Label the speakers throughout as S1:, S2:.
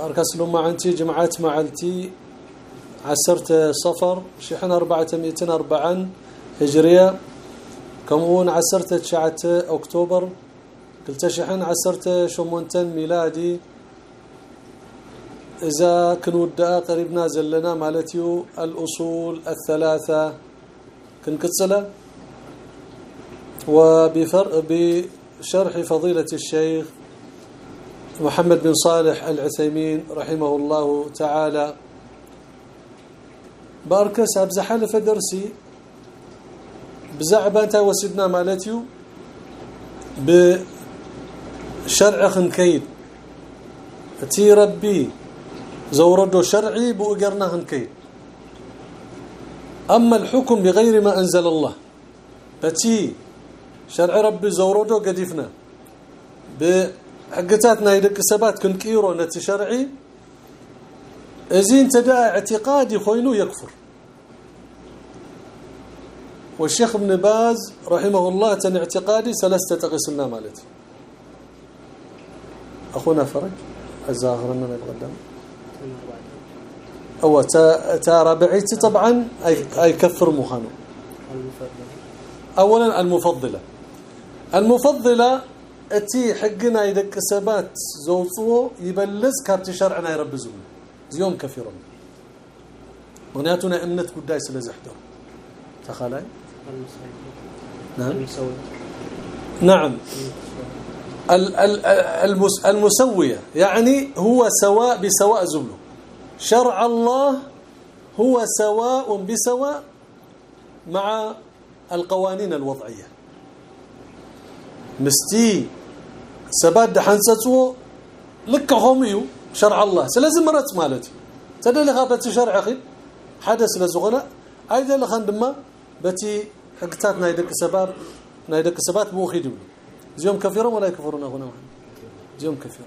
S1: بارك اسلم معنتي جمعات معلتي عسرت صفر. شحن 404 هجرية. كمون عسرت تشعت أكتوبر. قلت شحن عسرت شمونتن ميلادي. إذا كنودا قريبنا زلنا مالتيو الأصول الثلاثة. كنكتسلة. وبفرق بشرح فضيلة الشيخ محمد بن صالح العثيمين رحمه الله تعالى. باركس ابز حلف درسي. بزعبه وسدنا مالتيو بشرع خنكيد. تي ربي زوردو شرعي بوقرنا خنكيد. أما الحكم بغير ما أنزل الله فتي شرع ربي زوردو قدفنا حقتاتنا يدق سبات كنكيرو نت شرعي ازين تدا اعتقادي خوينو يكفر والشيخ ابن باز رحمه الله تن اعتقادي ثلاثة تقسمنا مالتي اخونا فرج الزاهرنا نقدم أو تا ربعيتي طبعا اي اي كفر مخانو اولا المفضله المفضله اتي حقنا يدق سبات زوصو يبلز كابت شرعنا يربزون يوم كثيرا مغنياتنا امنت قداي سلازحدر تخالاي نعم نعم المسويه يعني هو سواء بسواء زبله شرع الله هو سواء بسواء مع القوانين الوضعيه مستي سباد حنصصو لك هميو شرع الله. سلازم مرت مالتي. تدلي غابت شرع أخي حدث لزغنا أيضا لخندما بتي حقتات نايدك سباب نايدك سبات مو خيدو زيوم كفرون ولا يكفرون هنا زيوم كفر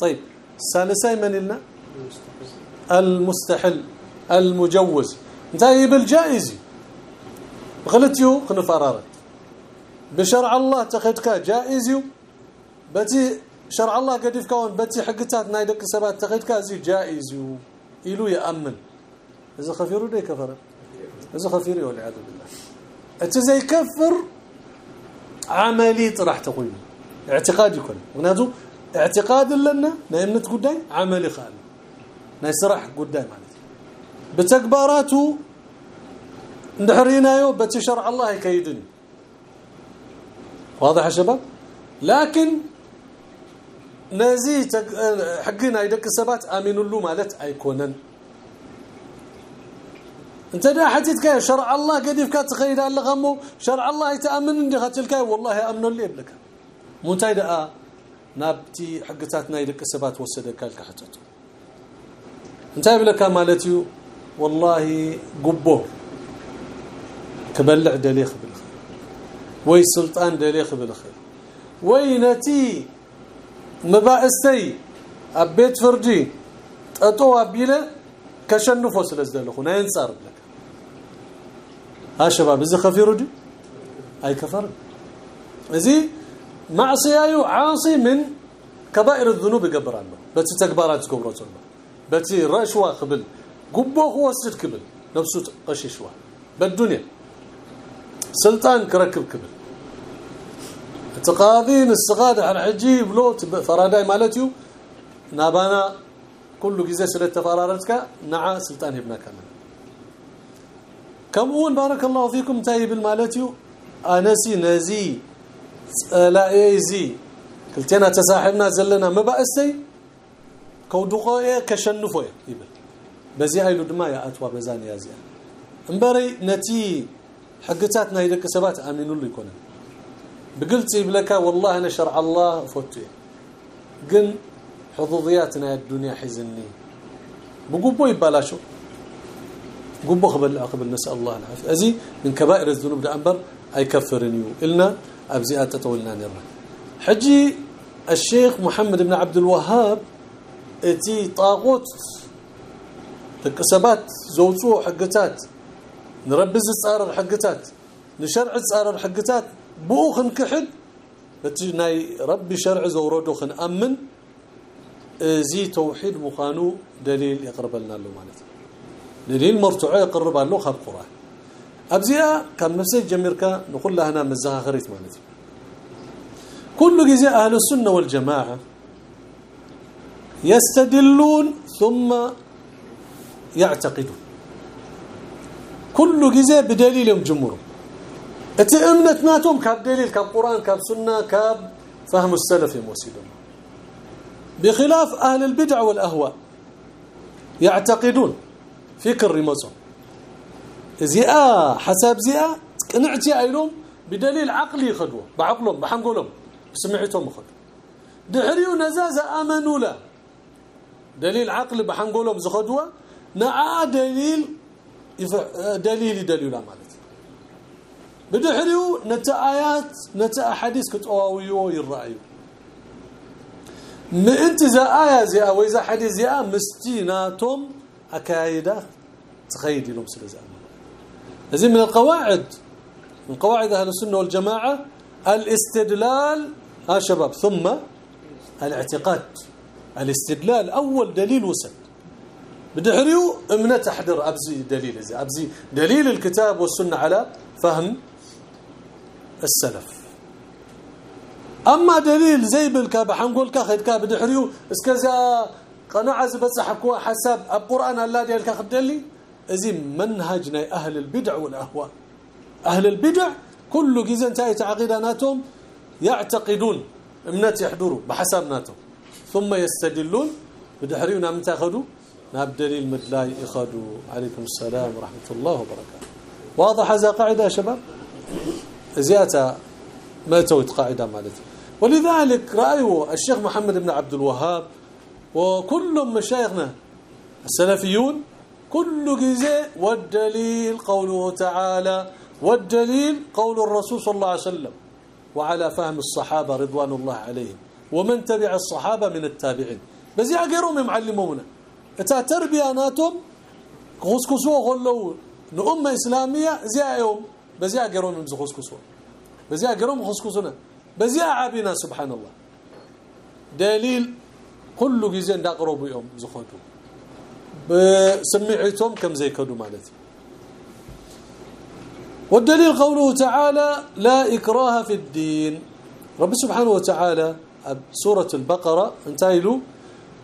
S1: طيب الثالثه من لنا المستحل المجوز. انتهي بالجائز غلطيو خنفرارت بشرع الله تخدك جائز بتي شرع الله قديف كون بتي حقتات نايدك سبات تخدك زي جائز يلو يامن اذا خفيرو ده كفر اذا خفيرو والعياذ بالله. انت زي كفر عملي طرح تقول اعتقاد يكون معناته اعتقاد لنا نيمنت قداي عملي خال نسرح قداي معناته بتكباراته نحرينايو بتي شرع الله يكيدني واضح يا شباب لكن نزي حقنا يدك السبات امين له مالت ايكونن انت دا حتيتك شرع الله قد يفك تخيل الله غمو شرع الله يتامن عندي قتلك والله امن لي لك مو تايدا نابتي حقتاتنا يدك السبات وسدك الكحتته انت بلك مالتي والله قبو كبلع دليخ بالخير وي سلطان دليخ بالخير وينتي مبائستي ابيت فردي ططو ابيله كشنفو سلازدلخو نينصار لك ها شباب اذا خفيرو دي اي كفر ازي معصيه عاصي من كبائر الذنوب يقبر الله بس تكبارات قبرت الله بس رشوه قبل قبو هو وسد قبل نفسه قششوا بالدنيا سلطان كركب قبل اعتقادين السقادة على عجيب لو فراداي مالتيو. نابانا كل جزء سلتفارارتك نعا سلطان ابن كمان كمون بارك الله فيكم تايب المالتيو. أنسي نزي لا ايزي كلتنا تساحبنا زلنا ما بأسي كودقوه كشنفوه يبل بزي هايلو دما يا أتوا بزان يا زي أمبري نتي حقتاتنا يدك سبات امنوا له يكون بقلت يبلك والله أنا شرع الله فوتي. قن حظوظياتنا الدنيا حزني. بقبو يبالاشو قبو قبل قبل نسأل الله العافية. أزي من كبائر الذنوب ده أنبر أي كفرنيو إلنا ابزيات تطولنا نرى. حجي الشيخ محمد بن عبد الوهاب إتي طاغوت تكسبات زوجو حقتات. نربز صارر حقتات نشرع صارر حقتات بو خنكحد ناي ربي شرع زورودو خنامن زي توحيد مخانو دليل يقرب لنا له معناته دليل مرتعه يقرب له خب قرآن. ابزيا كان مسج جميركا نقول لها هنا مزاخريت معناته كل جزاء أهل السنة والجماعة يستدلون ثم يعتقدون. كل جزاء بدليل جمهور. اتي امنتناتهم كاب دليل كاب قران كاب سنه كاب فهم السلف يموسيدون بخلاف أهل البدع والأهواء يعتقدون فكر رمزهم زياء حساب زياء قنعتي ايلهم بدليل عقلي خدوه بعقلهم بحنقولهم سمعتهم خدوا دحريو نزازه امنوا له دليل عقل بحنقولهم زخدوه نعا دليل دليل دليل مالتي بدحريو نتا ايات نتا احاديث كتواويو يرايو ما انت ذا إيه زي أو اذا حديث زي مستيناتهم اكايده تخيد لهم سلازم هذه من القواعد من قواعد أهل السنة والجماعه الاستدلال ها شباب ثم الاعتقاد الاستدلال اول دليل وسد بدحريو امنه تحضر ابزي دليل زي ابزي دليل الكتاب والسنة على فهم السلف. أما دليل زي بالكاب حنقول خدكا بدحريو اسكزا قناعة زبصحكوا حسب القرآن الله ديالك خدلي ازي منهجنا أهل البدع والأهواء. أهل البدع كل جزء انتهى تعقيداتهم يعتقدون إمنات يحضروا بحسب ناتهم. ثم يستدلون بدحريونا من تاخذوا ناب دليل مدلاي اخذوا عليكم السلام ورحمة الله وبركاته. واضح هذا قاعدة يا شباب؟ زيادة ما توت قاعدة مالتي ولذلك رأيه الشيخ محمد بن عبد الوهاب وكل مشايخنا السلفيون كل جزء والدليل قوله تعالى والدليل قول الرسول صلى الله عليه وسلم وعلى فهم الصحابة رضوان الله عليهم ومن تبع الصحابة من التابعين. بزي غيرهم معلمونا إتا تربياناتهم خصكسوا خلوا نؤمة إسلامية زي يوم غيرهم خصكسوا بزي غيرهم خصكسونا بزي عابنا سبحان الله. دليل كل جزء دقربوا يوم زخدوا بسمعتهم كم زي كدوا مالتي. والدليل قوله تعالى لا إكراه في الدين رب سبحانه وتعالى سورة البقرة انتهيلوا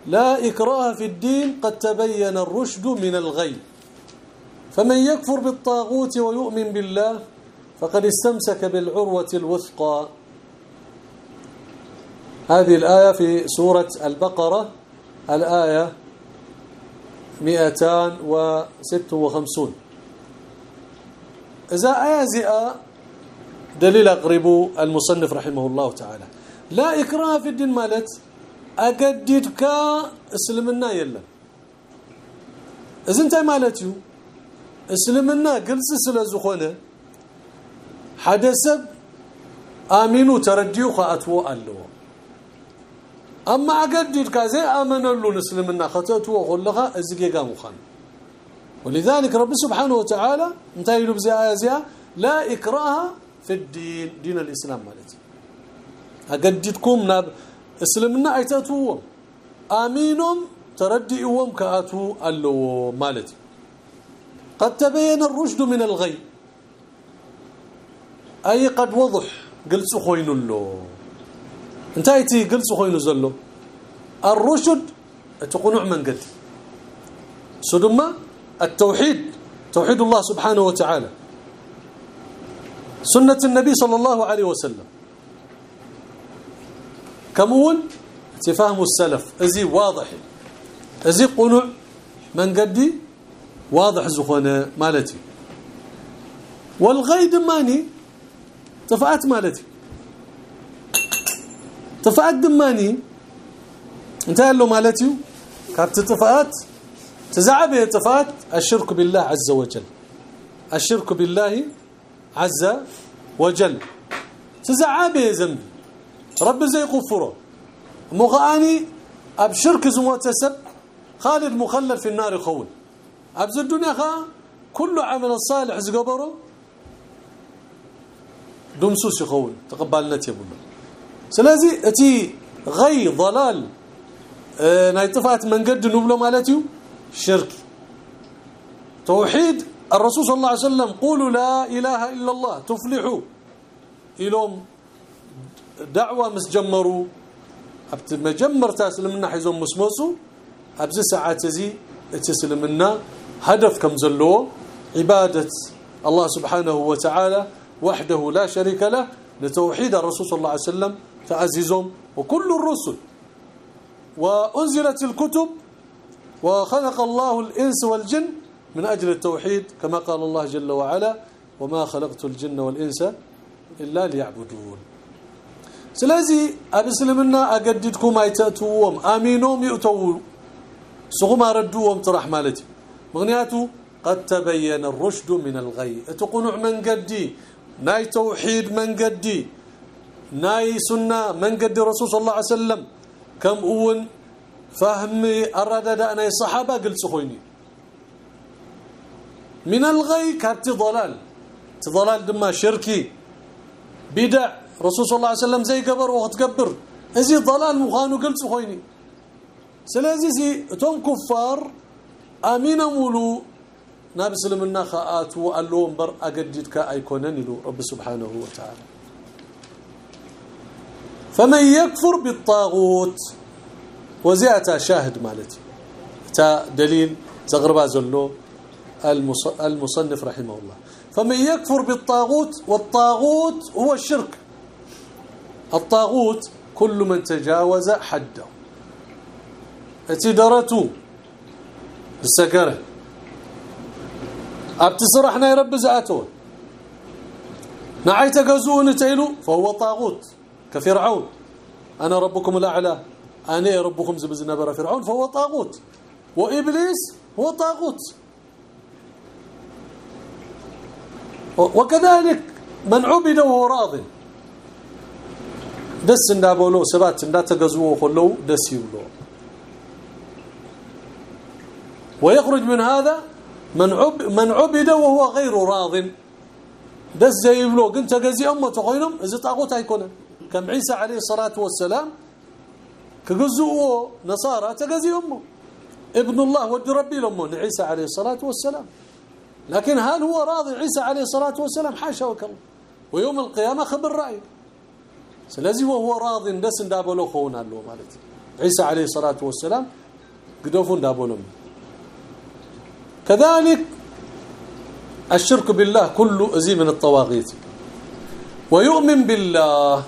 S1: لا إكراه في الدين قد تبين الرشد من الغي فمن يكفر بالطاغوت ويؤمن بالله فقد استمسك بالعروة الوثقى. هذه الآية في سورة البقرة الآية 256 إذا آية زئة دليل أقرب المصنف رحمه الله تعالى. لا إكراه في الدين مالت أقددك اسلمنا يلا. إذا انت مالتيو اسلمنا قلت سلزخونه حدث امينو ترديو خاتو الله اما اجدد كازي امنوا نسلمنا خطتو وخلها ازقيقا مخان ولذلك رب سبحانه وتعالى انتهي بزي إيه لا اكراه في الدين دين الاسلام مالتي اجددكم ناب اسلمنا ايتاتو امينهم تردئهم كاتو اللو مالتي قد تبين الرشد من الغي. أي قد وضح قلت سخوين له انتهيتي قلت خوينو زلو. الرشد تقنع من قد. سدما التوحيد توحيد الله سبحانه وتعالى. سنة النبي صلى الله عليه وسلم. كمون تفهم السلف. أزي واضح. أزي قنوع من قدي واضح زخونه مالتي. والغيد ماني؟ تفعت مالتي. تفعت دماني انت له مالتي؟ كابت طفات تزعب طفات الشرك بالله عز وجل. الشرك بالله عز وجل. تزعب ذنب. رب زي غفره مغاني أبشرك زموتسب خالد مخلد في النار خول أبز الدنيا خا كل عمل صالح زقبره دمسوس يخون تقبلنا يبونا سلازي أتي غي ضلال آه ناي طفات منقد نبلو مالتيو شرك. توحيد الرسول صلى الله عليه وسلم قولوا لا إله إلا الله تفلحوا. إلهم دعوة مسجمروا أبت مجمر تسلمنا حيزهم مسموسو أبز ساعات زي تسلمنا هدف كم زلو؟ عبادة الله سبحانه وتعالى وحده لا شريك له لتوحيد الرسول صلى الله عليه وسلم تعززهم وكل الرسل. وأنزلت الكتب وخلق الله الإنس والجن من أجل التوحيد كما قال الله جل وعلا وما خلقت الجن والإنس إلا ليعبدون. سلازي ابسلمنا اجددكم ايتاتوهم امينهم يؤتوا سغما ردوهم طرح مالتي مغنياتو قد تبين الرشد من الغي. اتقنع من قدي ناي توحيد من قدي ناي سنه من قدي رسول صلى الله عليه وسلم كم اون فهمي الردد أنا الصحابه قلت خويني من الغي كانت ضلال ضلال دما شركي بدع رسول صلى الله عليه وسلم زي قبر وقت قبر ازي ضلال مخانو قلت خويني سلازي زي تون كفار أمين مولو نبي سلمنا خاات واللهم بر اجددك ايكونن له رب سبحانه وتعالى. فمن يكفر بالطاغوت وزياتا شاهد مالتي. تا دليل تغربا زلو المصنف رحمه الله. فمن يكفر بالطاغوت والطاغوت هو الشرك. الطاغوت كل من تجاوز حده. اتدرته السكره يا رب زعته. نعيت غزون تيلو فهو طاغوت كفرعون. أنا ربكم الأعلى أنا ربكم زبزنبر فرعون فهو طاغوت. وإبليس هو طاغوت. وكذلك من عبد وهو راض. دس اندابولو سبات انداتغزو خلو دس يولو. ويخرج من هذا من عب من عبد وهو غير راض. دس زي يبلو قلت تجزي امه تخوينهم إذا طاغوت هيكون. كم عيسى عليه الصلاة والسلام كجزوا نصارى تجزي أمه. ابن الله ود ربي لهم عيسى عليه الصلاة والسلام. لكن هل هو راضي عيسى عليه الصلاة والسلام حاشا وكلا. ويوم القيامة خبر رأي. سلازي وهو راض دس اندابلو خونا له مالتي. عيسى عليه الصلاة والسلام قدوفوا اندابلو كذلك الشرك بالله كله أزي من الطواغيت. ويؤمن بالله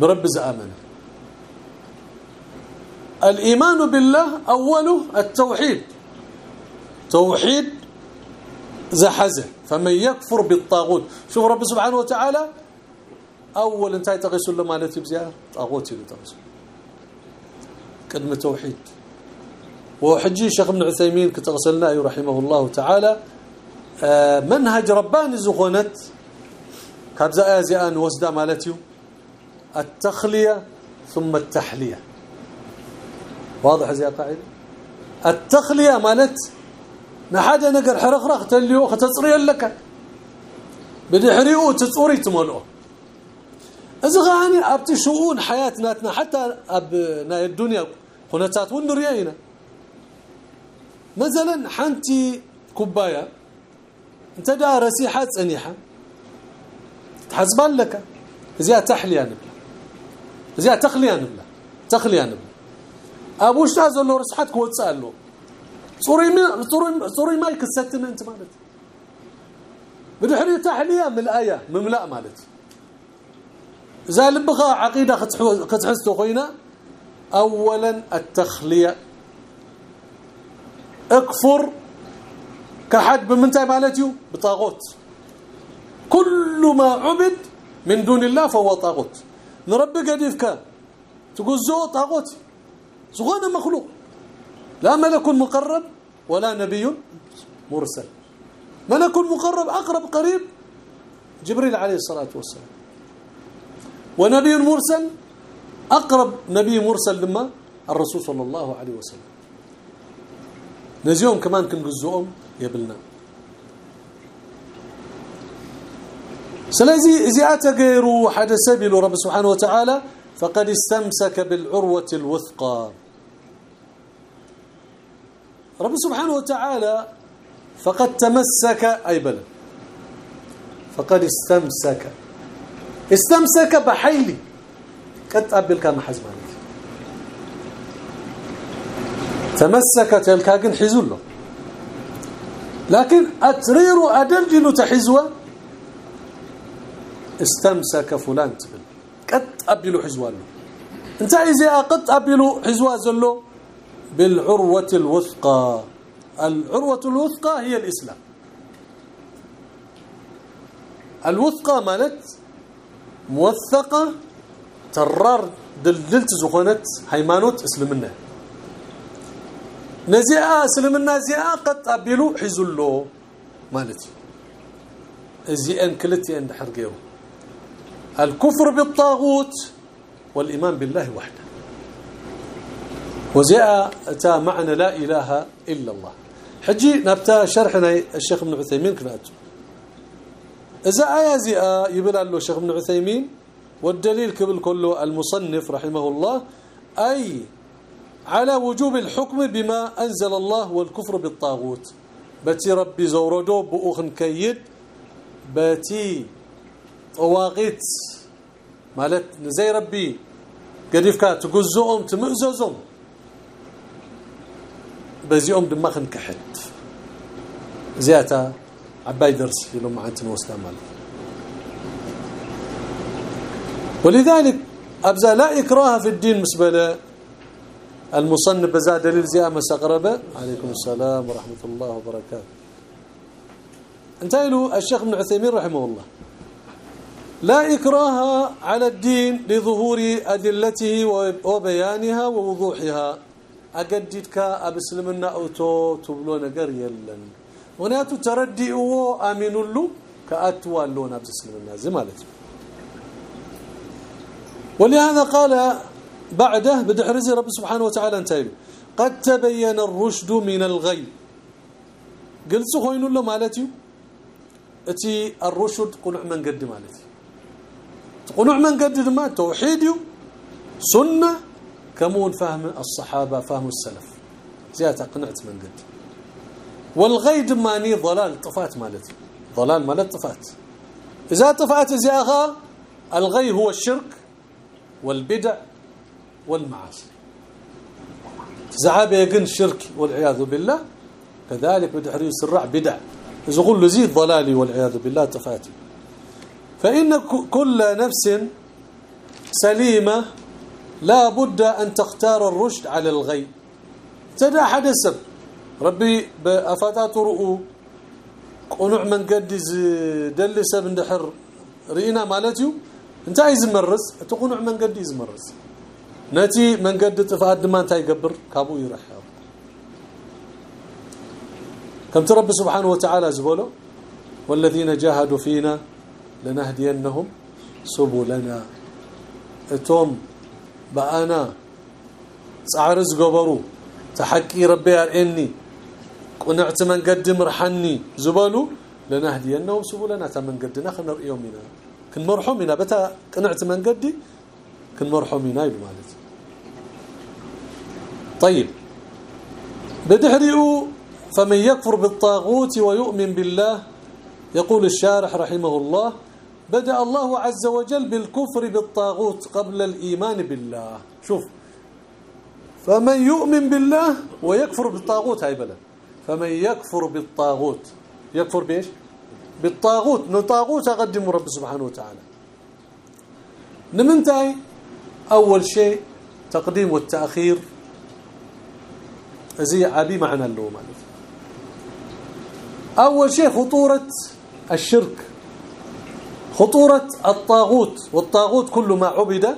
S1: برب زامن الإيمان بالله أوله التوحيد. توحيد زحزة. فمن يكفر بالطاغوت. شوف رب سبحانه وتعالى أول انتهي تغسل له مالتي بزياده طاغوت يتغسل قدم توحيد. وحجي الشيخ ابن عثيمين كتغسلنا رحمه الله تعالى. آه، منهج رباني زخونت. كابزا ازيان وسدا مالتي التخلية ثم التحلية. واضح زي قاعدة التخلية مالت نحد نقر حرخرخ تليو ختصري لك بدحريو تصوري تملؤ إذا غاني ابت شؤون حياتنا حتى ابنا الدنيا قناتات ونرينا مثلا حنتي كوبايه أنت دارسي حد صنيحه تحسبان لك. زي تحليه نبلا زي تخليه نبلا تخليه نبلا ابوش تازلو رسحتك وتصالو صوري صوري صوري ما يكستن أنت مالتي بدحري تحليه من الآية؟ مملأ مالتي إذا لبغى عقيدة كتحسوا خوينا اولا التخلية. اكفر كحد بمنتهي مالتيو؟ بطاغوت. كل ما عبد من دون الله فهو طاغوت. نربي قديفك زو طاغوت. زغون مخلوق. لا ملك مقرب ولا نبي مرسل. ملك مقرب أقرب قريب جبريل عليه الصلاة والسلام. ونبي مرسل أقرب نبي مرسل لما؟ الرسول صلى الله عليه وسلم. نزيهم كمان كنجزوهم يبلنا. سلازي إذا غيروا حدث سبيل رب سبحانه وتعالى فقد استمسك بالعروة الوثقى. رب سبحانه وتعالى فقد تمسك أي بل فقد استمسك. استمسك بحيلي. قبل كما حزمانك تمسك تلكاكن حزله لكن أترير ادلجل تحزوة؟ استمسك فلان تبل. قد أبلو حزواله انت إذا قد أبلو حزوا زلو بالعروة الوثقى. العروة الوثقى هي الإسلام. الوثقى مالت موثقة ترار دلدلت زخونت هيمانوت اسلمنا نزيئه اسلمنا زيئه قد ابلو حزلو مالتي زيئن كلتي عند حرقيرو الكفر بالطاغوت والإيمان بالله وحده. وجاء أتى معنى لا إله إلا الله. حجي نبتا شرحنا الشيخ ابن عثيمين كنات. إذا آية زئة يبلع له الشيخ ابن عثيمين والدليل كبل كله المصنف رحمه الله أي على وجوب الحكم بما أنزل الله والكفر بالطاغوت. بتي ربي زوردو بأخن كيد باتي طواغيت مالت زي ربي قديفكا تجزؤهم تمئززهم بزيهم دماغن كحت زياتا عباي درس يلوم عنتن مال. ولذلك أبزا لا إكراه في الدين مسبله المصنف بزا دليل زي مسقربه عليكم السلام ورحمة الله وبركاته. انتهى له الشيخ ابن عثيمين رحمه الله. لا إكراه على الدين لظهور أدلته وبيانها ووضوحها. أجددك أبسلمنا أوتو تبلو نجر يلن. وناتو تردي أو امين له كاتوا لون ابسلمنا زمالت ولهذا قال بعده بدحرز رب سبحانه وتعالى انتهي قد تبين الرشد من الغي. قلت خوين له مالتي؟ اتي الرشد قنع من قد مالتي. قنوع من قد ما توحيد سنة كمون فهم الصحابة فهم السلف. زيادة قنعت من قد. والغيد ماني ضلال طفات مالتي. ضلال مالت طفات. إذا طفات زياغا الغي هو الشرك والبدع والمعاصي. زعابة يقن شرك والعياذ بالله كذلك بدحري السرع بدع له زيد ضلالي والعياذ بالله تفاتي. فإن كل نفس سليمة لا بد أن تختار الرشد على الغي تدا حدث ربي بافاتات رؤو. قنوع من قد دلس من دحر رينا مالتيو. أنت عايز مرز؟ تقنوع من قد يزمرز نتي من قد تفاد ما انت يقبر كابو يرح كم ترب سبحانه وتعالى زبوله والذين جاهدوا فينا لنهدينهم سبلنا اتوم بانا صعرز قبروا تحكي ربي ارني قنعت من قدم رحني زبلوا لنهدينهم سبلنا تمن قدنا خنر يومنا كن مرحومنا بتا قنعت من قدي كن مرحومنا مالت طيب. بدحرئوا فمن يكفر بالطاغوت ويؤمن بالله يقول الشارح رحمه الله بدأ الله عز وجل بالكفر بالطاغوت قبل الإيمان بالله. شوف فمن يؤمن بالله ويكفر بالطاغوت هاي بلد. فمن يكفر بالطاغوت يكفر بإيش؟ بالطاغوت. نطاغوت اقدم رب سبحانه وتعالى. نمنتهي. أول شيء تقديم والتأخير. زي عبي معنى له مالك أول شيء خطورة الشرك خطورة الطاغوت والطاغوت كل ما عبد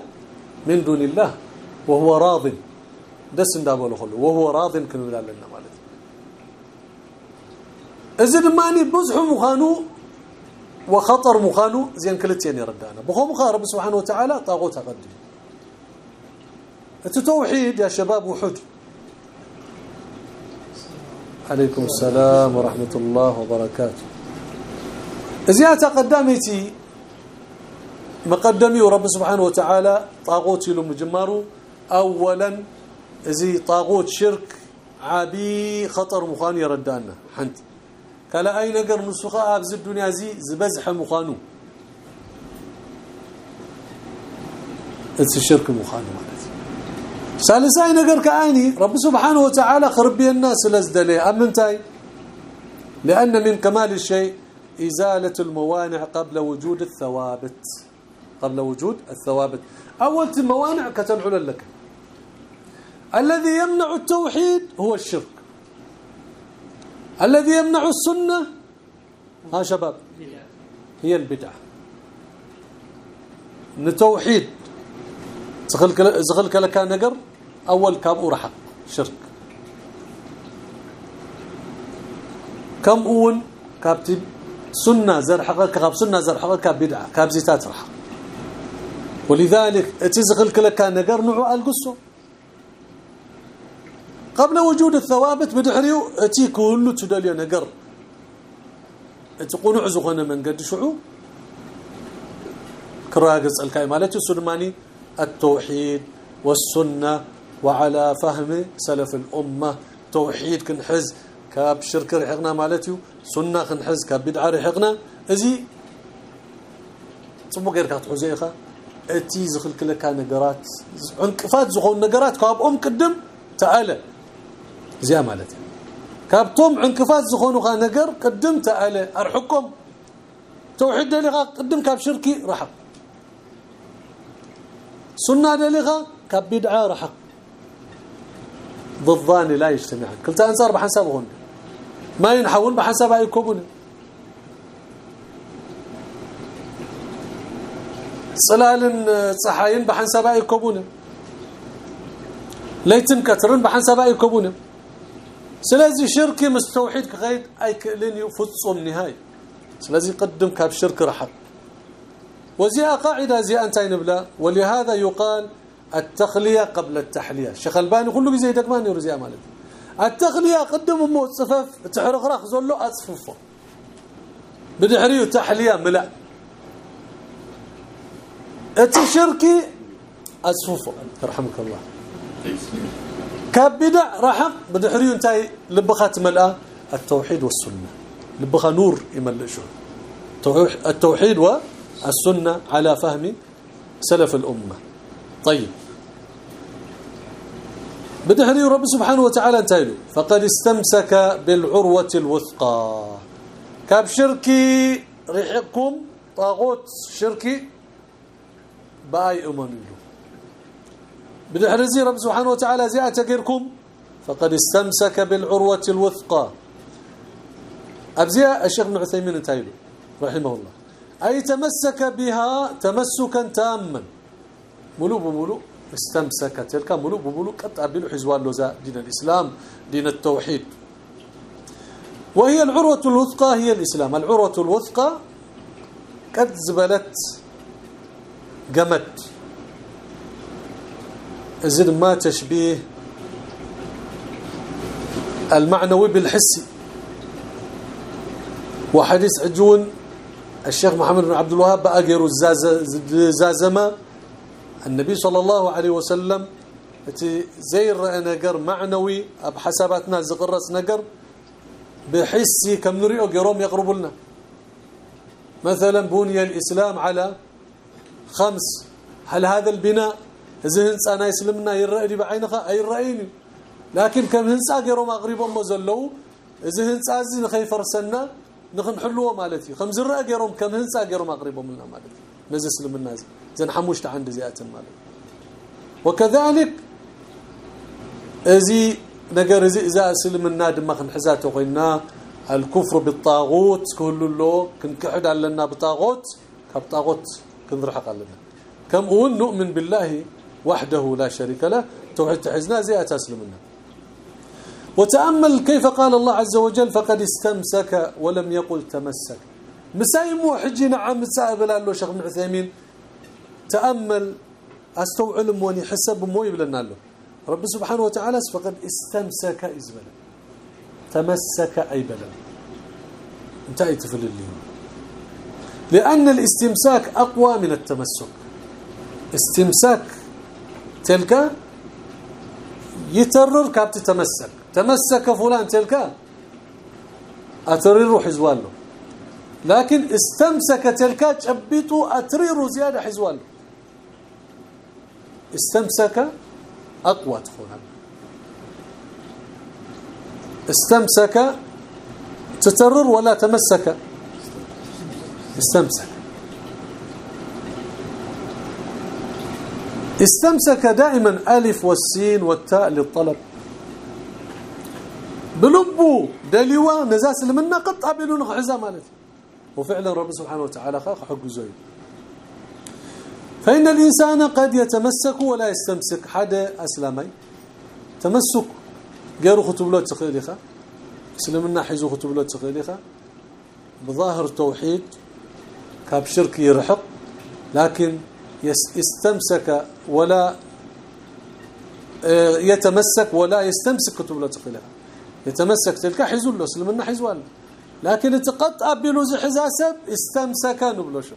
S1: من دون الله وهو راض ده سندابوله خلو وهو راض كنو لنا مالك ازد ماني بزح مخانو وخطر مخانو زين كلتين يردانا بخو مخارب سبحانه وتعالى طاغوت اقدم التوحيد يا شباب وحج عليكم السلام ورحمة الله وبركاته. زيادة قدامتي مقدمي ورب سبحانه وتعالى طاغوت يلو مجمارو اولا زي طاغوت شرك عابي خطر مخان يردانا حنت كلا اي نقر نسخه ابز الدنيا زي زبزح مخانو الشرك مخانو مالت ثالث اي نقر كاني رب سبحانه وتعالى خربي الناس لزدلي امنتاي لأن من كمال الشيء إزالة الموانع قبل وجود الثوابت. قبل وجود الثوابت. أول الموانع كتنعل لك. الذي يمنع التوحيد هو الشرك. الذي يمنع السنة ها شباب هي البدعة. التوحيد زغلك لك نقر؟ أول كاب رحق شرك. كم أول؟ كابتب سنة زرحقة كاب سنة زرحقة كاب بدعة كاب زيتات رحق ولذلك تزغلك لك نقر نوع القصة. قبل وجود الثوابت بدحريو اتي كله تدلي نقر. تقونع زغنا من قد شعو. كراغص الكاي مالتي سلماني التوحيد والسنة وعلى فهم سلف الأمة. توحيد كنحز كاب شرك رحقنا مالتي سنة كنحز كاب بدعة رحقنا. ازي صمو غير كتحوزيخه إتي زخلك لك نقرات انقفات زغون نقرات. كاب أم قدم تعالى. زي مالتي كابتم انكفاز زخونو خا نجر قدمت على أرحكم. توحيد لغا قدم كاب شركي رحق سنة لغا كاب بدعة رحق. ضدان لا يجتمعان. كلتا انصار بحسابهم ما ينحول بحسب يكونون صلال صحاين بحسب يكونون ليتم كترن بحسب يكونون سلازي شركي مستوحيد كغيد أي كلين يفصم نهاية. سلازي قدم كاب شرك رحب وزي قاعدة زي انت نبلا ولهذا يقال التخلية قبل التحلية. شيخ ألباني كله بزي دكمان يرزي مالك. التخلية قدم مو صفف تحرق رخ زلو أصففه. بدحريو تحلية ملأ. اتشركي أصففه. رحمك الله. كبدع رحم بدحريو انتي لبخات ملأ التوحيد والسنة. لبخا نور يملشو التوحيد والسنة على فهم سلف الأمة. طيب. بدحريو رب سبحانه وتعالى انتايلو فقد استمسك بالعروة الوثقى. كاب شركي ريحكم طاغوت شركي بأي امنوا بدحرزي رب سبحانه وتعالى زي فقد استمسك بالعروة الوثقى. ابزيا الشيخ ابن عثيمين انتايله رحمه الله. أي تمسك بها تمسكا تاما. ملو بملو استمسك تلك ملو بملو قطع بلو حزوان لوزا دين الإسلام دين التوحيد. وهي العروة الوثقى هي الإسلام. العروة الوثقى قد زبلت قمت. زد ما تشبيه المعنوي بالحسي. وحديث عجون الشيخ محمد بن عبد الوهاب باجر الزازمه النبي صلى الله عليه وسلم زي نجر معنوي بحساباتنا زقرس نجر بحسي كم نريو قروم يقرب لنا مثلا بني الإسلام على خمس. هل هذا البناء إذا هنصا يسلمنا يرأي بعينك أي رأيني. لكن كم هنصا غيرهم أقربهم مزلو إذا هنصا زي نخيفرسنا نخنحلوه مالتي. خمس رأي غيرهم كم هنصا أقربهم لنا مالتي. نزل سلمنا زين حموشت عند زيات مالتي وكذلك ازي نجر ازي اذا سلمنا دما خنحزاته قلنا الكفر بالطاغوت كل له كنكحد لنا بطاغوت كبطاغوت كنرحق لنا كم نؤمن بالله وحده لا شريك له توحيد تحزنا زي أتسلمنا وتأمل كيف قال الله عز وجل فقد استمسك ولم يقل تمسك مسايمو حجي نعم تسابل له شيخ ابن عثيمين. تأمل استوعلم وني حسب مو يبلنا له. رب سبحانه وتعالى فقد استمسك ازبل تمسك أي بلد انتهيت في الليل لأن الاستمساك أقوى من التمسك. استمساك تلك يترر كابت تمسك. تمسك فلان تلك أترر حزوان له. لكن استمسك تلك جبيته أترر زيادة حزوان. له استمسك أقوى تخونا. استمسك تترر ولا تمسك. استمسك. استمسك دائما ألف والسين والتاء للطلب. بلبو دليوا نزاس لمنا قد قابلون حزا مالتي وفعلا رب سبحانه وتعالى حق زي فإن الإنسان قد يتمسك ولا يستمسك. حدا أسلامي. تمسك. غير خطب له تخيلخه اسلمنا حيزو خطب له تخيلخه بظاهر توحيد كاب شرك يرحق. لكن يستمسك ولا آه، يتمسك ولا يستمسك كتب له تخيلها يتمسك تلك حزول له. سلمنا حزوان لكن تقطع بلوز حزاسب استمسك نبلوش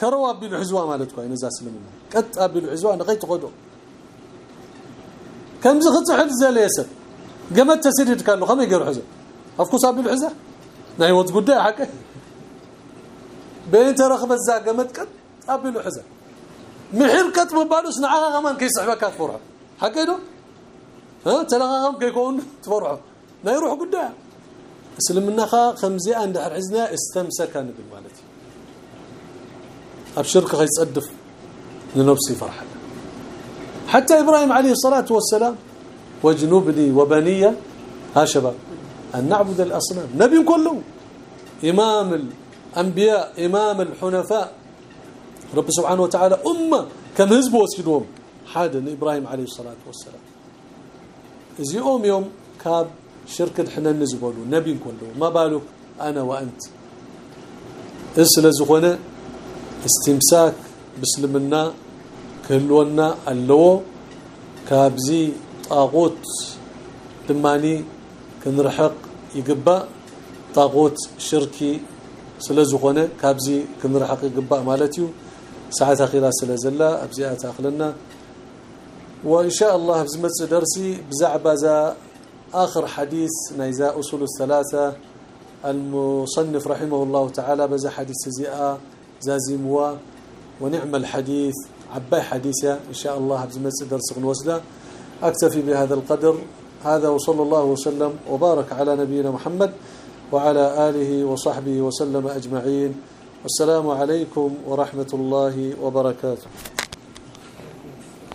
S1: كروا بلو حزوا مالتكو اين ذا سلمنا قطع حزوا نقيت قدو كم زخت حد زليسب قمت تسدد كانوا خم يقروا حزا افكو صاب الحزا نايوت قدام حقه بين ترخب الزا قمت قطع بلو حزا محر كتب بالوس نعا غمان كيسحبك فرح حقيدو ها؟ تلغاهم كيكون تفرحوا لا يروح قدام اسلمنا خمزي عند حزنا استمسك نقول مالتي ابشرك غيصدف لنفسي فرحه حتى إبراهيم عليه الصلاه والسلام واجنبني وبني ها شباب ان نعبد الاصنام نبي كله امام الانبياء امام الحنفاء رب سبحانه وتعالى امه كم حزب وسيدهم حادا إبراهيم عليه الصلاه والسلام ازيهم يوم كاب شركة حنا نزبلوا نبي كله ما بالك أنا وأنت. اسل زغونه استمساك بسلمنا كلونا اللو كابزي طاغوت دماني كنرحق يقبأ طاغوت شركي سلازغونه كابزي كنرحق يقبأ مالتيو. ساعات أخيرا سلازلا ابزيات أخلنا. وإن شاء الله بزمت درسي بزعبزا آخر حديث نيزاء أصول الثلاثة. المصنف رحمه الله تعالى بزا حديث زيئة زازموا ونعم الحديث عباي حديثة إن شاء الله بزمت درس وسلا أكتفي بهذا القدر. هذا وصلى الله وسلم. وبارك على نبينا محمد وعلى آله وصحبه وسلم أجمعين. والسلام عليكم ورحمة الله وبركاته.